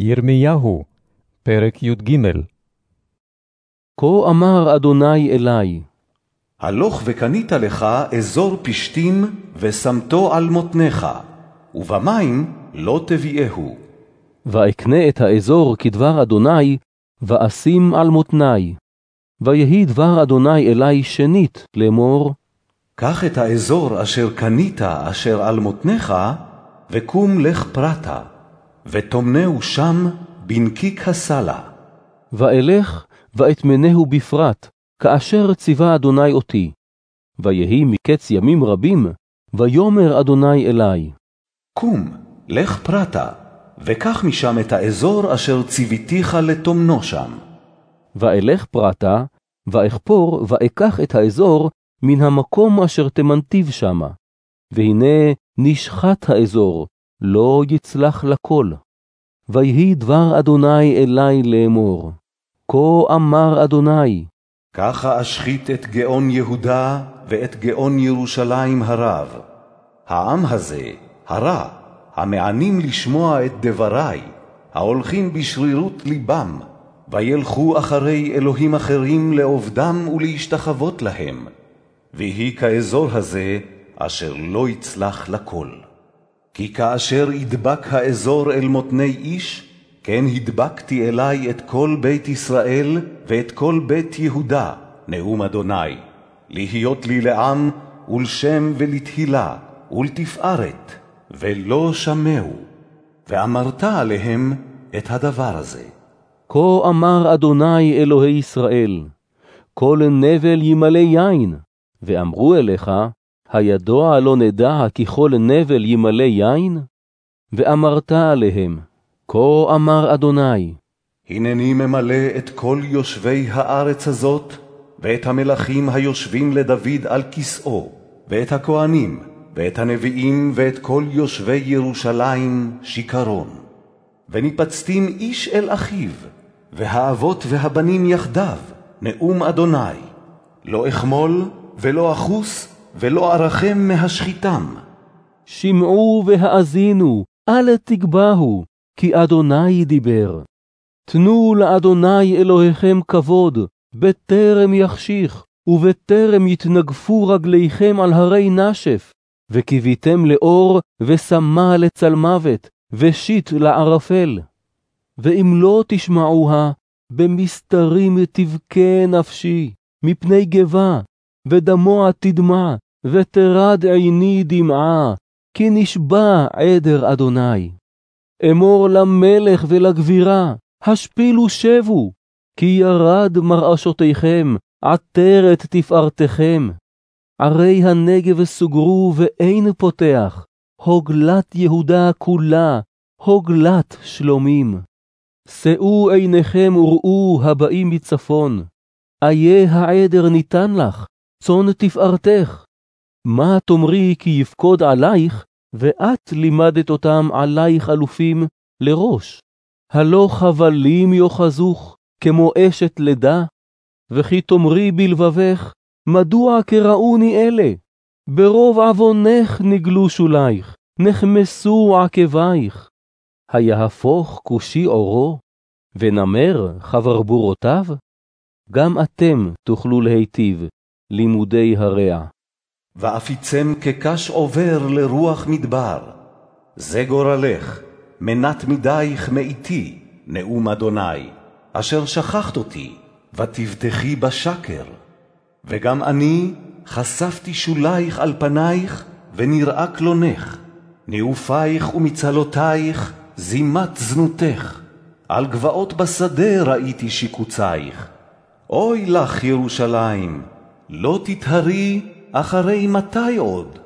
ירמיהו, פרק י"ג כה אמר אדוני אלי, הלוך וקנית לך אזור פשתים, ושמתו על מותניך, ובמים לא תביאהו. ואקנה את האזור כדבר אדוני, ואשים על מותני. ויהי דבר אדוני אלי שנית לאמור, קח את האזור אשר קנית אשר על מותניך, וקום לך פרטה, וטומנהו שם בנקיק הסלה. ואלך ואטמנהו בפרט, כאשר ציווה אדוני אותי. ויהי מקץ ימים רבים, ויאמר אדוני אלי, קום, לך פרטה, וקח משם את האזור אשר ציוויתיך לטומנו שם. ואלך פרטה, ואכפור ואקח את האזור מן המקום אשר תמנתיו שמה. והנה נשחט האזור, לא יצלח לכל. ויהי דבר אדוני אלי לאמור, כה אמר אדוני, ככה אשחית את גאון יהודה ואת גאון ירושלים הרב. העם הזה, הרע, המענים לשמוע את דברי, ההולכים בשרירות ליבם, וילכו אחרי אלוהים אחרים לעובדם ולהשתחוות להם. ויהי כאזור הזה, אשר לא יצלח לכל. כי כאשר ידבק האזור אל מותני איש, כן הדבקתי אלי את כל בית ישראל ואת כל בית יהודה, נאום אדוני, להיות לי לעם ולשם ולתהילה ולתפארת, ולא שמעו. ואמרת עליהם את הדבר הזה. כה אמר אדוני אלוהי ישראל, כל נבל ימלא יין, ואמרו אליך, הידוע לא נדע כי כל נבל ימלא יין? ואמרת עליהם, כה אמר אדוני, הנני ממלא את כל יושבי הארץ הזאת, ואת המלכים היושבים לדוד על כסאו, ואת הכהנים, ואת הנביאים, ואת כל יושבי ירושלים שיכרון. וניפצתים איש אל אחיו, והאבות והבנים יחדיו, נאום אדוני. לא אחמול ולא אחוס, ולא ארחם מהשחיתם. שמעו והאזינו, אל תגבהו, כי אדוני דיבר. תנו לאדוני אלוהיכם כבוד, בטרם יחשיך, ובטרם יתנגפו רגליכם על הרי נשף, וקיוויתם לאור, ושמה לצלמוות, ושיט לערפל. ואם לא תשמעוה, במסתרים תבכה נפשי, מפני גבה, ודמוע תדמע, ותרד עיני דמעה, כי נשבע עדר אדוני. אמור למלך ולגבירה, השפילו שבו, כי ירד מרעשותיכם, עטרת תפארתכם. ערי הנגב סוגרו ואין פותח, הוגלת יהודה כולה, הוגלת שלומים. שאו עיניכם וראו הבאים מצפון, איה העדר ניתן לך, צאן תפארתך. מה תאמרי כי יפקוד עלייך, ואת לימדת אותם עלייך אלופים לראש? הלא חבלים יאחזוך, כמו אשת לידה? וכי תאמרי בלבבך, מדוע קראוני אלה? ברוב עוונך נגלו שולייך, נחמסו עקבייך. היהפוך כושי עורו, ונמר חברבורותיו? גם אתם תוכלו להיטיב, לימודי הרע. ואפיצם כקש עובר לרוח מדבר. זה גורלך, מנת מדייך מאיתי, נאום אדוני, אשר שכחת אותי, ותבטחי בשקר. וגם אני חשפתי שולייך על פנייך, ונראה קלונך. נעופייך ומצלותייך, זימת זנותך. על גבעות בשדה ראיתי שיקוצייך. אוי לך, ירושלים, לא תטהרי אחרי מתי עוד?